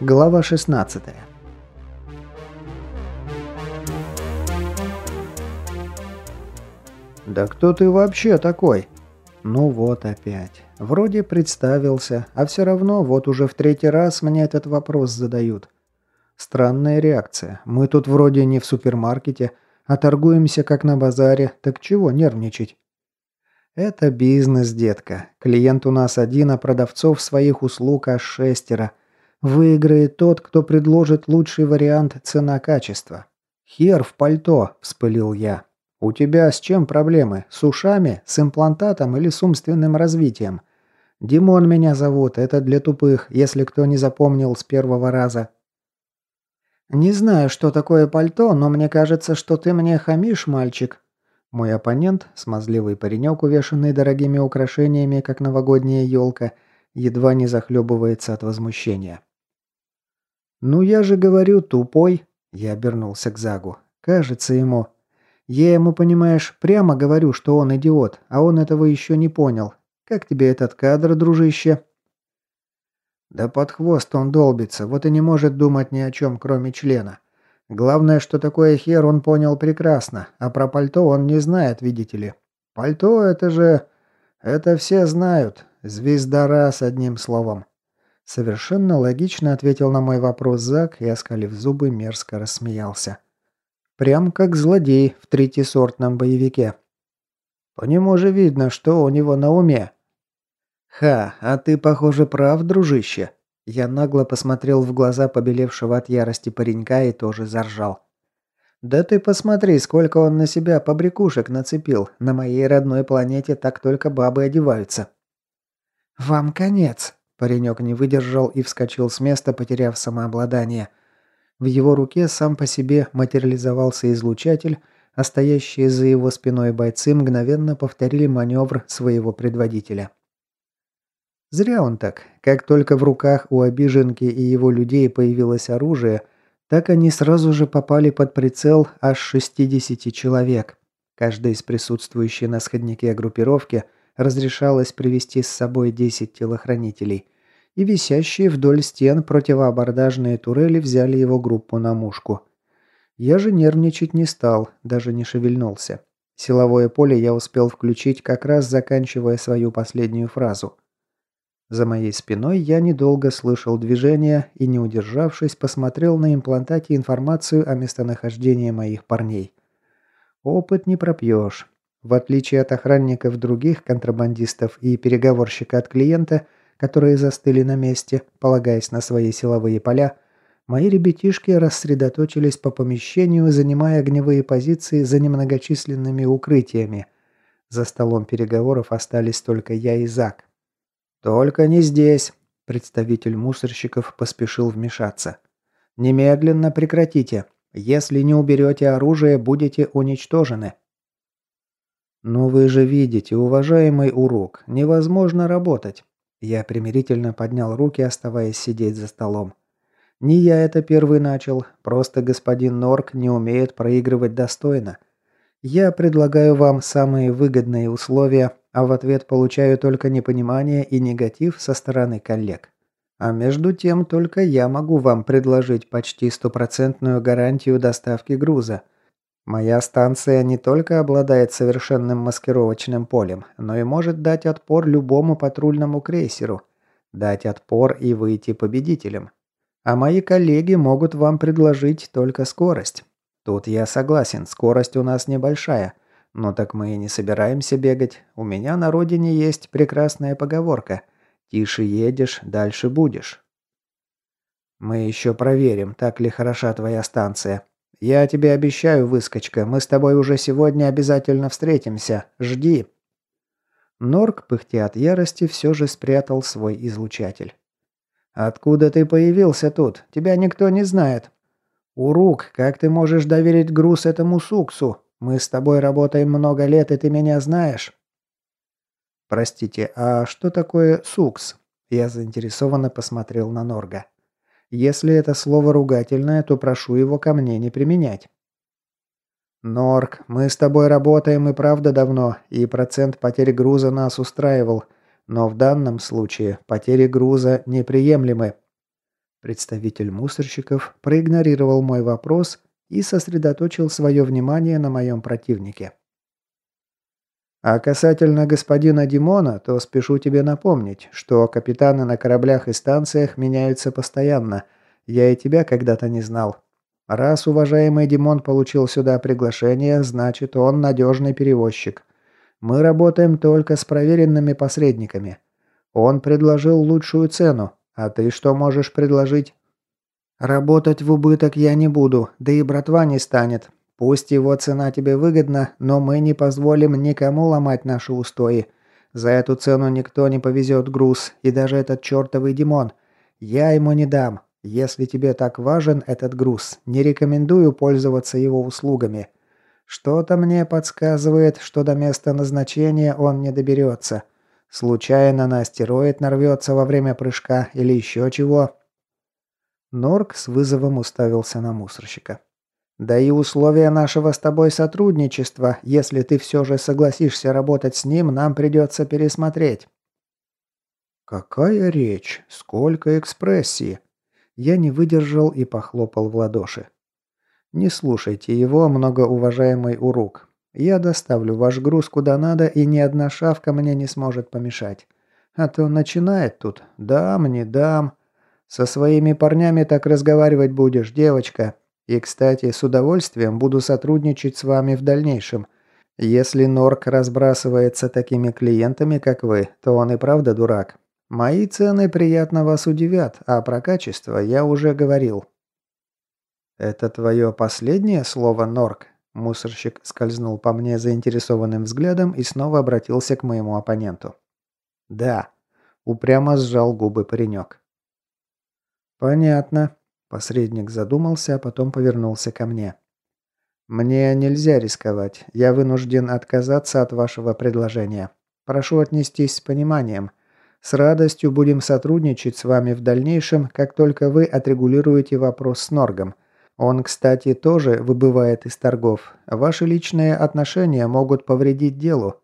Глава 16 «Да кто ты вообще такой?» Ну вот опять. Вроде представился, а все равно вот уже в третий раз мне этот вопрос задают. Странная реакция. Мы тут вроде не в супермаркете, а торгуемся как на базаре, так чего нервничать? Это бизнес, детка. Клиент у нас один, а продавцов своих услуг аж шестеро. Выиграет тот, кто предложит лучший вариант цена-качество. «Хер в пальто!» – вспылил я. «У тебя с чем проблемы? С ушами, с имплантатом или с умственным развитием?» «Димон меня зовут, это для тупых, если кто не запомнил с первого раза». «Не знаю, что такое пальто, но мне кажется, что ты мне хамишь, мальчик». Мой оппонент, смазливый паренек, увешанный дорогими украшениями, как новогодняя елка, едва не захлебывается от возмущения. «Ну я же говорю, тупой!» Я обернулся к Загу. «Кажется ему...» «Я ему, понимаешь, прямо говорю, что он идиот, а он этого еще не понял. Как тебе этот кадр, дружище?» «Да под хвост он долбится, вот и не может думать ни о чем, кроме члена. Главное, что такое хер, он понял прекрасно, а про пальто он не знает, видите ли. Пальто — это же... Это все знают. Звезда с одним словом. Совершенно логично ответил на мой вопрос Зак и, оскалив зубы, мерзко рассмеялся. Прям как злодей в третьесортном боевике. По нему же видно, что у него на уме. «Ха, а ты, похоже, прав, дружище». Я нагло посмотрел в глаза побелевшего от ярости паренька и тоже заржал. «Да ты посмотри, сколько он на себя побрякушек нацепил. На моей родной планете так только бабы одеваются». «Вам конец», Паренек не выдержал и вскочил с места, потеряв самообладание. В его руке сам по себе материализовался излучатель, а стоящие за его спиной бойцы мгновенно повторили маневр своего предводителя. Зря он так. Как только в руках у обиженки и его людей появилось оружие, так они сразу же попали под прицел аж 60 человек. Каждый из присутствующих на сходнике группировки разрешалось привести с собой 10 телохранителей и висящие вдоль стен противоабордажные турели взяли его группу на мушку. Я же нервничать не стал, даже не шевельнулся. Силовое поле я успел включить, как раз заканчивая свою последнюю фразу. За моей спиной я недолго слышал движения и, не удержавшись, посмотрел на имплантате информацию о местонахождении моих парней. Опыт не пропьешь. В отличие от охранников других контрабандистов и переговорщика от клиента – которые застыли на месте, полагаясь на свои силовые поля, мои ребятишки рассредоточились по помещению, занимая огневые позиции за немногочисленными укрытиями. За столом переговоров остались только я и Зак. «Только не здесь», – представитель мусорщиков поспешил вмешаться. «Немедленно прекратите. Если не уберете оружие, будете уничтожены». «Ну вы же видите, уважаемый урок, невозможно работать. Я примирительно поднял руки, оставаясь сидеть за столом. Не я это первый начал, просто господин Норк не умеет проигрывать достойно. Я предлагаю вам самые выгодные условия, а в ответ получаю только непонимание и негатив со стороны коллег. А между тем только я могу вам предложить почти стопроцентную гарантию доставки груза – Моя станция не только обладает совершенным маскировочным полем, но и может дать отпор любому патрульному крейсеру. Дать отпор и выйти победителем. А мои коллеги могут вам предложить только скорость. Тут я согласен, скорость у нас небольшая. Но так мы и не собираемся бегать. У меня на родине есть прекрасная поговорка. Тише едешь, дальше будешь. Мы еще проверим, так ли хороша твоя станция, «Я тебе обещаю, выскочка, мы с тобой уже сегодня обязательно встретимся. Жди!» Норк, пыхтя от ярости, все же спрятал свой излучатель. «Откуда ты появился тут? Тебя никто не знает». «Урук, как ты можешь доверить груз этому суксу? Мы с тобой работаем много лет, и ты меня знаешь». «Простите, а что такое сукс?» Я заинтересованно посмотрел на Норга. Если это слово ругательное, то прошу его ко мне не применять. Норк, мы с тобой работаем и правда давно, и процент потерь груза нас устраивал, но в данном случае потери груза неприемлемы. Представитель мусорщиков проигнорировал мой вопрос и сосредоточил свое внимание на моем противнике. А касательно господина Димона, то спешу тебе напомнить, что капитаны на кораблях и станциях меняются постоянно. Я и тебя когда-то не знал. Раз уважаемый Димон получил сюда приглашение, значит он надежный перевозчик. Мы работаем только с проверенными посредниками. Он предложил лучшую цену, а ты что можешь предложить? Работать в убыток я не буду, да и братва не станет. Пусть его цена тебе выгодна, но мы не позволим никому ломать наши устои. За эту цену никто не повезет груз, и даже этот чертовый Димон. Я ему не дам. Если тебе так важен этот груз, не рекомендую пользоваться его услугами. Что-то мне подсказывает, что до места назначения он не доберется. Случайно на астероид нарвется во время прыжка или еще чего. Норк с вызовом уставился на мусорщика. Да и условия нашего с тобой сотрудничества, если ты все же согласишься работать с ним, нам придется пересмотреть». «Какая речь? Сколько экспрессии!» Я не выдержал и похлопал в ладоши. «Не слушайте его, многоуважаемый Урук. Я доставлю ваш груз куда надо, и ни одна шавка мне не сможет помешать. А то начинает тут. Дам, не дам. Со своими парнями так разговаривать будешь, девочка. И, кстати, с удовольствием буду сотрудничать с вами в дальнейшем. Если Норк разбрасывается такими клиентами, как вы, то он и правда дурак. Мои цены приятно вас удивят, а про качество я уже говорил. Это твое последнее слово, Норк? Мусорщик скользнул по мне заинтересованным взглядом и снова обратился к моему оппоненту. «Да», – упрямо сжал губы паренек. «Понятно. Посредник задумался, а потом повернулся ко мне. «Мне нельзя рисковать. Я вынужден отказаться от вашего предложения. Прошу отнестись с пониманием. С радостью будем сотрудничать с вами в дальнейшем, как только вы отрегулируете вопрос с Норгом. Он, кстати, тоже выбывает из торгов. Ваши личные отношения могут повредить делу.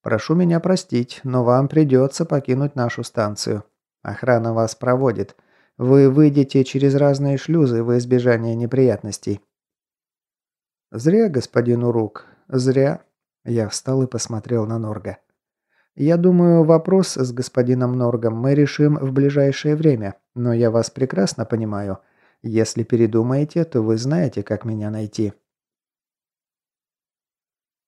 Прошу меня простить, но вам придется покинуть нашу станцию. Охрана вас проводит. Вы выйдете через разные шлюзы во избежание неприятностей». «Зря, господин Урук, зря». Я встал и посмотрел на Норга. «Я думаю, вопрос с господином Норгом мы решим в ближайшее время, но я вас прекрасно понимаю. Если передумаете, то вы знаете, как меня найти».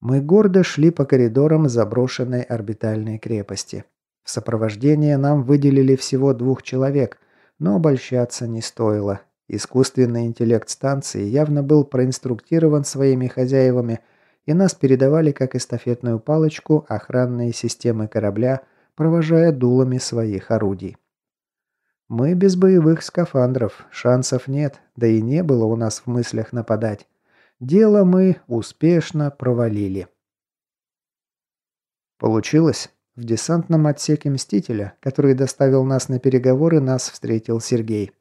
Мы гордо шли по коридорам заброшенной орбитальной крепости. В сопровождение нам выделили всего двух человек – но обольщаться не стоило. Искусственный интеллект станции явно был проинструктирован своими хозяевами, и нас передавали как эстафетную палочку охранные системы корабля, провожая дулами своих орудий. Мы без боевых скафандров, шансов нет, да и не было у нас в мыслях нападать. Дело мы успешно провалили. Получилось? В десантном отсеке «Мстителя», который доставил нас на переговоры, нас встретил Сергей.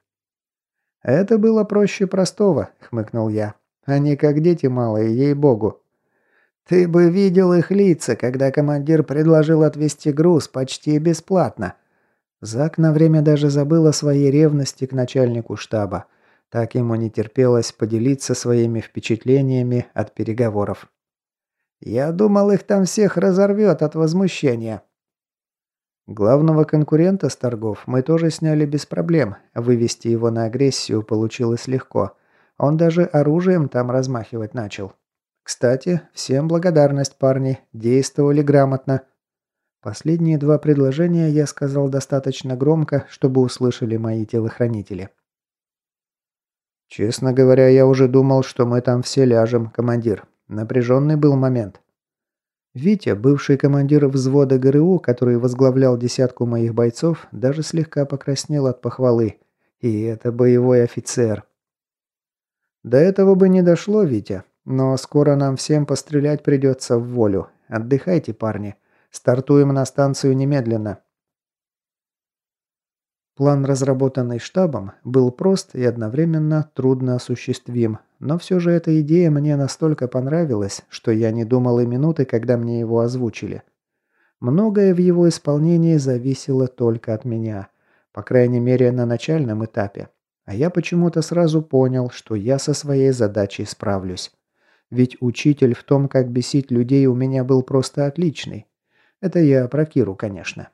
«Это было проще простого», — хмыкнул я. «Они как дети малые, ей-богу». «Ты бы видел их лица, когда командир предложил отвезти груз почти бесплатно». Зак на время даже забыл о своей ревности к начальнику штаба. Так ему не терпелось поделиться своими впечатлениями от переговоров. Я думал, их там всех разорвет от возмущения. Главного конкурента с торгов мы тоже сняли без проблем. Вывести его на агрессию получилось легко. Он даже оружием там размахивать начал. Кстати, всем благодарность, парни. Действовали грамотно. Последние два предложения я сказал достаточно громко, чтобы услышали мои телохранители. Честно говоря, я уже думал, что мы там все ляжем, командир. Напряженный был момент. Витя, бывший командир взвода ГРУ, который возглавлял десятку моих бойцов, даже слегка покраснел от похвалы. И это боевой офицер. До этого бы не дошло, Витя. Но скоро нам всем пострелять придется в волю. Отдыхайте, парни. Стартуем на станцию немедленно. План, разработанный штабом, был прост и одновременно трудно осуществим, но все же эта идея мне настолько понравилась, что я не думал и минуты, когда мне его озвучили. Многое в его исполнении зависело только от меня, по крайней мере на начальном этапе. А я почему-то сразу понял, что я со своей задачей справлюсь. Ведь учитель в том, как бесить людей, у меня был просто отличный. Это я про Киру, конечно.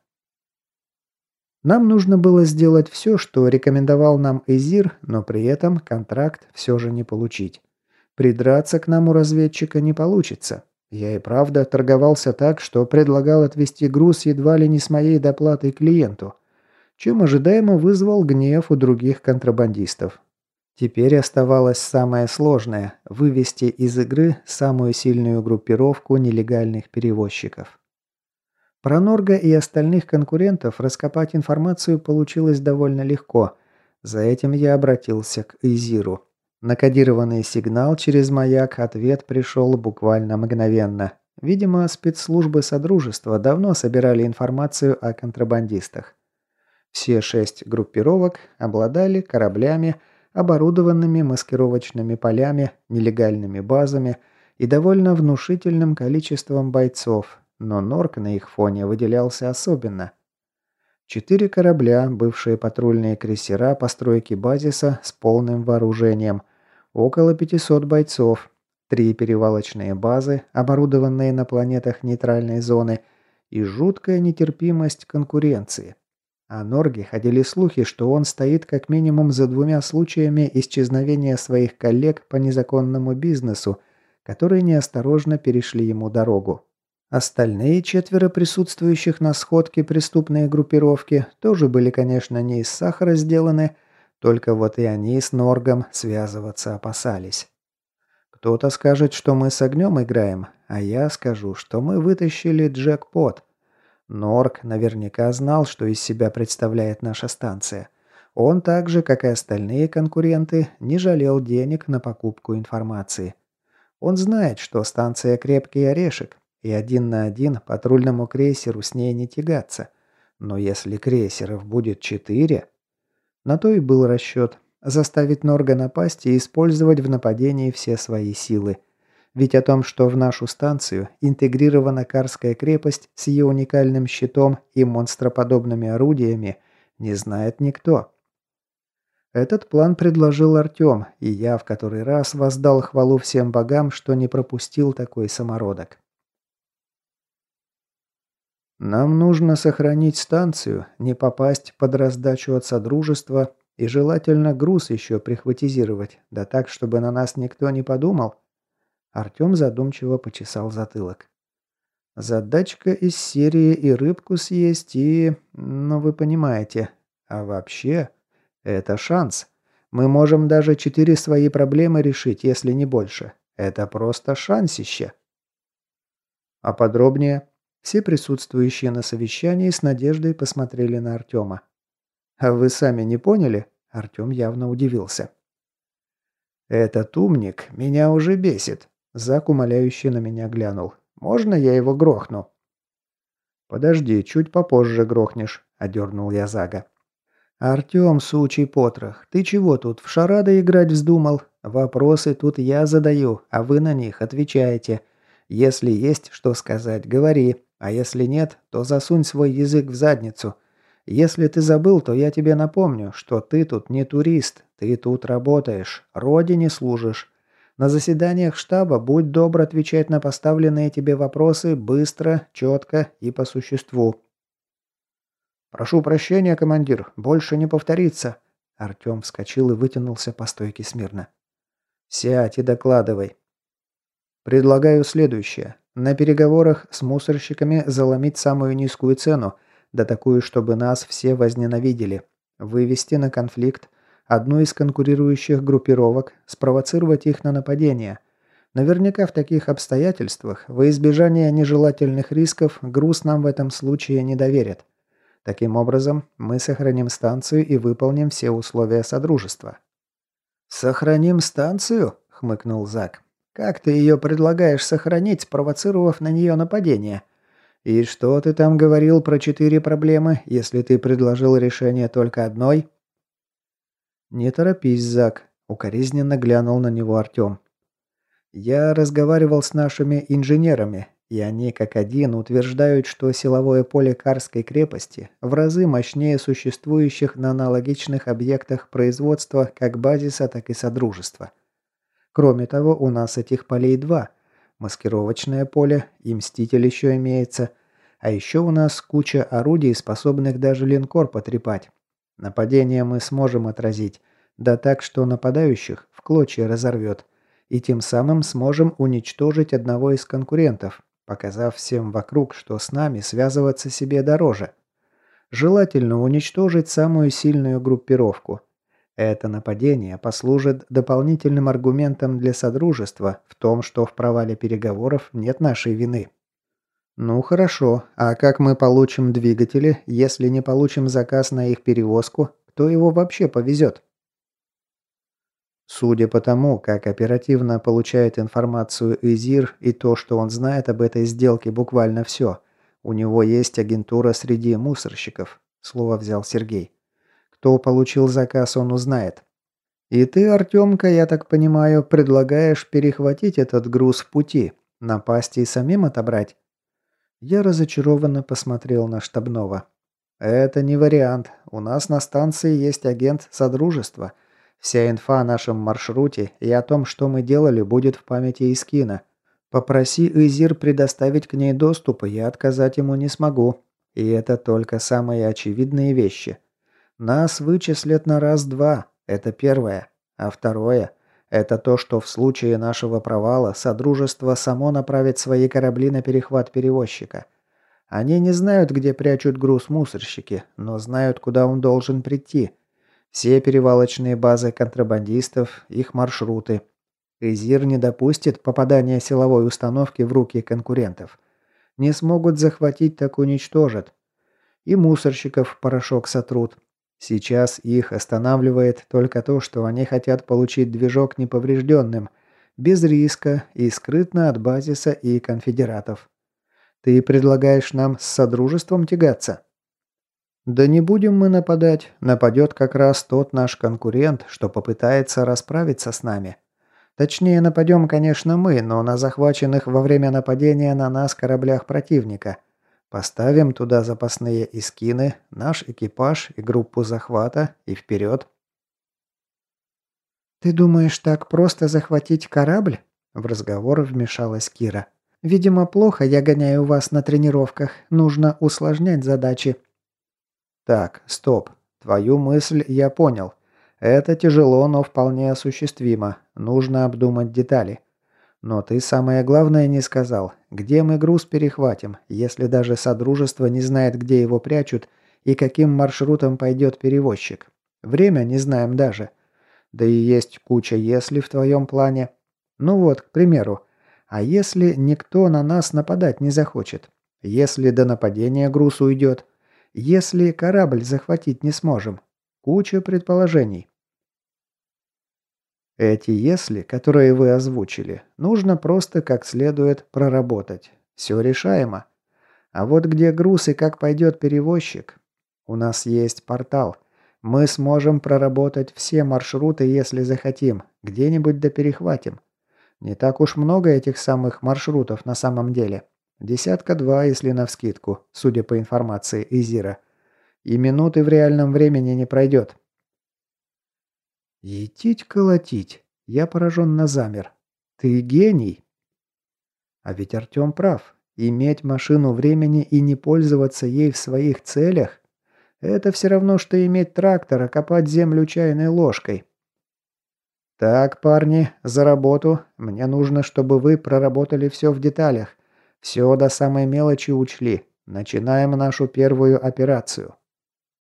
Нам нужно было сделать все, что рекомендовал нам Эзир, но при этом контракт все же не получить. Придраться к нам у разведчика не получится. Я и правда торговался так, что предлагал отвезти груз едва ли не с моей доплатой клиенту, чем ожидаемо вызвал гнев у других контрабандистов. Теперь оставалось самое сложное – вывести из игры самую сильную группировку нелегальных перевозчиков. Про Норга и остальных конкурентов раскопать информацию получилось довольно легко. За этим я обратился к Изиру. Накодированный сигнал через маяк ответ пришел буквально мгновенно. Видимо, спецслужбы Содружества давно собирали информацию о контрабандистах. Все шесть группировок обладали кораблями, оборудованными маскировочными полями, нелегальными базами и довольно внушительным количеством бойцов, но Норк на их фоне выделялся особенно. Четыре корабля, бывшие патрульные крейсера постройки базиса с полным вооружением, около 500 бойцов, три перевалочные базы, оборудованные на планетах нейтральной зоны, и жуткая нетерпимость конкуренции. О Норге ходили слухи, что он стоит как минимум за двумя случаями исчезновения своих коллег по незаконному бизнесу, которые неосторожно перешли ему дорогу. Остальные четверо присутствующих на сходке преступные группировки тоже были, конечно, не из сахара сделаны, только вот и они с Норгом связываться опасались. Кто-то скажет, что мы с огнем играем, а я скажу, что мы вытащили джекпот. Норг наверняка знал, что из себя представляет наша станция. Он так же, как и остальные конкуренты, не жалел денег на покупку информации. Он знает, что станция крепкий орешек, и один на один патрульному крейсеру с ней не тягаться. Но если крейсеров будет четыре... На то и был расчет. Заставить Норга напасть и использовать в нападении все свои силы. Ведь о том, что в нашу станцию интегрирована Карская крепость с ее уникальным щитом и монстроподобными орудиями, не знает никто. Этот план предложил Артем, и я в который раз воздал хвалу всем богам, что не пропустил такой самородок. Нам нужно сохранить станцию, не попасть под раздачу от Содружества и желательно груз еще прихватизировать, да так, чтобы на нас никто не подумал. Артем задумчиво почесал затылок. Задачка из серии и рыбку съесть, и... Ну, вы понимаете. А вообще, это шанс. Мы можем даже четыре свои проблемы решить, если не больше. Это просто шансище. А подробнее? Все присутствующие на совещании с надеждой посмотрели на Артема. «А вы сами не поняли?» Артем явно удивился. «Этот умник меня уже бесит», – Зак умоляюще на меня глянул. «Можно я его грохну?» «Подожди, чуть попозже грохнешь», – одернул я Зага. «Артем, сучий потрох, ты чего тут, в шарады играть вздумал? Вопросы тут я задаю, а вы на них отвечаете. Если есть что сказать, говори. А если нет, то засунь свой язык в задницу. Если ты забыл, то я тебе напомню, что ты тут не турист, ты тут работаешь, родине служишь. На заседаниях штаба будь добр отвечать на поставленные тебе вопросы быстро, четко и по существу. «Прошу прощения, командир, больше не повторится». Артем вскочил и вытянулся по стойке смирно. «Сядь и докладывай». «Предлагаю следующее. На переговорах с мусорщиками заломить самую низкую цену, да такую, чтобы нас все возненавидели. Вывести на конфликт одну из конкурирующих группировок, спровоцировать их на нападение. Наверняка в таких обстоятельствах, во избежание нежелательных рисков, груз нам в этом случае не доверят. Таким образом, мы сохраним станцию и выполним все условия Содружества». «Сохраним станцию?» – хмыкнул Зак. Как ты ее предлагаешь сохранить, спровоцировав на нее нападение? И что ты там говорил про четыре проблемы, если ты предложил решение только одной?» «Не торопись, Зак», — укоризненно глянул на него Артем. «Я разговаривал с нашими инженерами, И они как один утверждают, что силовое поле Карской крепости в разы мощнее существующих на аналогичных объектах производства как базиса, так и содружества. Кроме того, у нас этих полей два. Маскировочное поле и Мститель еще имеется. А еще у нас куча орудий, способных даже линкор потрепать. Нападение мы сможем отразить. Да так, что нападающих в клочья разорвет. И тем самым сможем уничтожить одного из конкурентов, показав всем вокруг, что с нами связываться себе дороже. Желательно уничтожить самую сильную группировку. Это нападение послужит дополнительным аргументом для Содружества в том, что в провале переговоров нет нашей вины. Ну хорошо, а как мы получим двигатели, если не получим заказ на их перевозку? Кто его вообще повезет? Судя по тому, как оперативно получает информацию Изир и то, что он знает об этой сделке буквально все, у него есть агентура среди мусорщиков, слово взял Сергей. Кто получил заказ, он узнает. И ты, Артемка, я так понимаю, предлагаешь перехватить этот груз в пути, напасть и самим отобрать? Я разочарованно посмотрел на штабного. Это не вариант. У нас на станции есть агент Содружества – Вся инфа о нашем маршруте и о том, что мы делали, будет в памяти Искина. Попроси Изир предоставить к ней доступ, и я отказать ему не смогу. И это только самые очевидные вещи. Нас вычислят на раз-два. Это первое. А второе – это то, что в случае нашего провала Содружество само направит свои корабли на перехват перевозчика. Они не знают, где прячут груз мусорщики, но знают, куда он должен прийти – все перевалочные базы контрабандистов, их маршруты. Изир не допустит попадания силовой установки в руки конкурентов. Не смогут захватить, так уничтожат. И мусорщиков порошок сотрут. Сейчас их останавливает только то, что они хотят получить движок неповрежденным, без риска и скрытно от базиса и конфедератов. Ты предлагаешь нам с Содружеством тягаться? Да не будем мы нападать. Нападет как раз тот наш конкурент, что попытается расправиться с нами. Точнее, нападем, конечно, мы, но на захваченных во время нападения на нас кораблях противника. Поставим туда запасные искины, наш экипаж и группу захвата и вперед. «Ты думаешь, так просто захватить корабль?» В разговор вмешалась Кира. «Видимо, плохо я гоняю вас на тренировках. Нужно усложнять задачи. Так, стоп. Твою мысль я понял. Это тяжело, но вполне осуществимо. Нужно обдумать детали. Но ты самое главное не сказал. Где мы груз перехватим, если даже Содружество не знает, где его прячут и каким маршрутом пойдет перевозчик? Время не знаем даже. Да и есть куча «если» в твоем плане. Ну вот, к примеру. А если никто на нас нападать не захочет? Если до нападения груз уйдет? Если корабль захватить не сможем? Куча предположений. Эти «если», которые вы озвучили, нужно просто как следует проработать. Все решаемо. А вот где груз и как пойдет перевозчик? У нас есть портал. Мы сможем проработать все маршруты, если захотим. Где-нибудь да перехватим. Не так уж много этих самых маршрутов на самом деле. Десятка-два, если навскидку, судя по информации Изира. И минуты в реальном времени не пройдет. Етить-колотить. Я пораженно замер. Ты гений. А ведь Артем прав. Иметь машину времени и не пользоваться ей в своих целях – это все равно, что иметь трактор, а копать землю чайной ложкой. Так, парни, за работу. Мне нужно, чтобы вы проработали все в деталях. Все до самой мелочи учли. Начинаем нашу первую операцию.